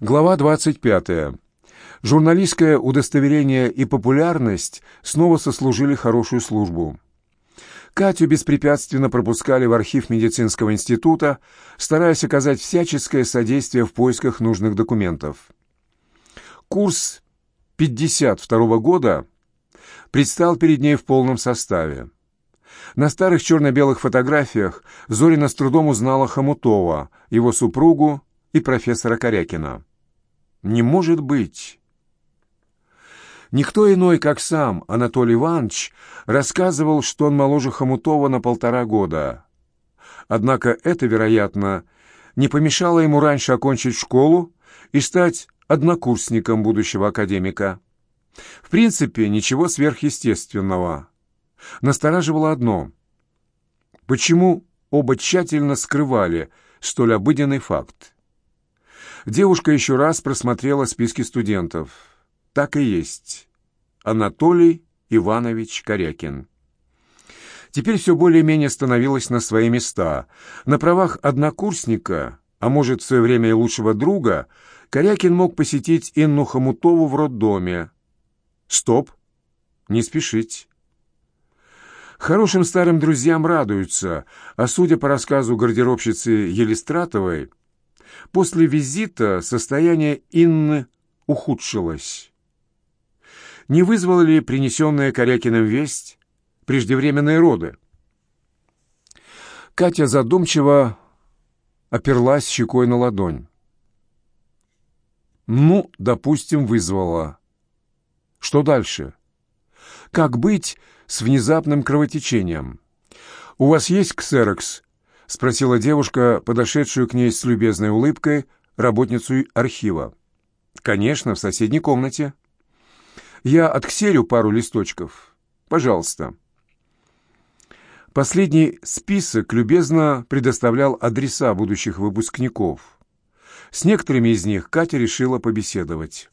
Глава 25. Журналистское удостоверение и популярность снова сослужили хорошую службу. Катю беспрепятственно пропускали в архив медицинского института, стараясь оказать всяческое содействие в поисках нужных документов. Курс 52 года предстал перед ней в полном составе. На старых черно-белых фотографиях Зорина с трудом узнала Хомутова, его супругу и профессора Корякина. Не может быть. Никто иной, как сам Анатолий Иванович, рассказывал, что он моложе Хомутова на полтора года. Однако это, вероятно, не помешало ему раньше окончить школу и стать однокурсником будущего академика. В принципе, ничего сверхъестественного. Настораживало одно. Почему оба тщательно скрывали столь обыденный факт? Девушка еще раз просмотрела списки студентов. Так и есть. Анатолий Иванович Корякин. Теперь все более-менее становилось на свои места. На правах однокурсника, а может, в свое время и лучшего друга, Корякин мог посетить Инну Хомутову в роддоме. Стоп! Не спешить. Хорошим старым друзьям радуются, а судя по рассказу гардеробщицы Елистратовой, После визита состояние Инны ухудшилось. Не вызвала ли принесенная Корякиным весть преждевременные роды? Катя задумчиво оперлась щекой на ладонь. Ну, допустим, вызвала. Что дальше? Как быть с внезапным кровотечением? У вас есть ксерокс — спросила девушка, подошедшую к ней с любезной улыбкой, работницу архива. «Конечно, в соседней комнате». «Я отксерю пару листочков. Пожалуйста». Последний список любезно предоставлял адреса будущих выпускников. С некоторыми из них Катя решила побеседовать.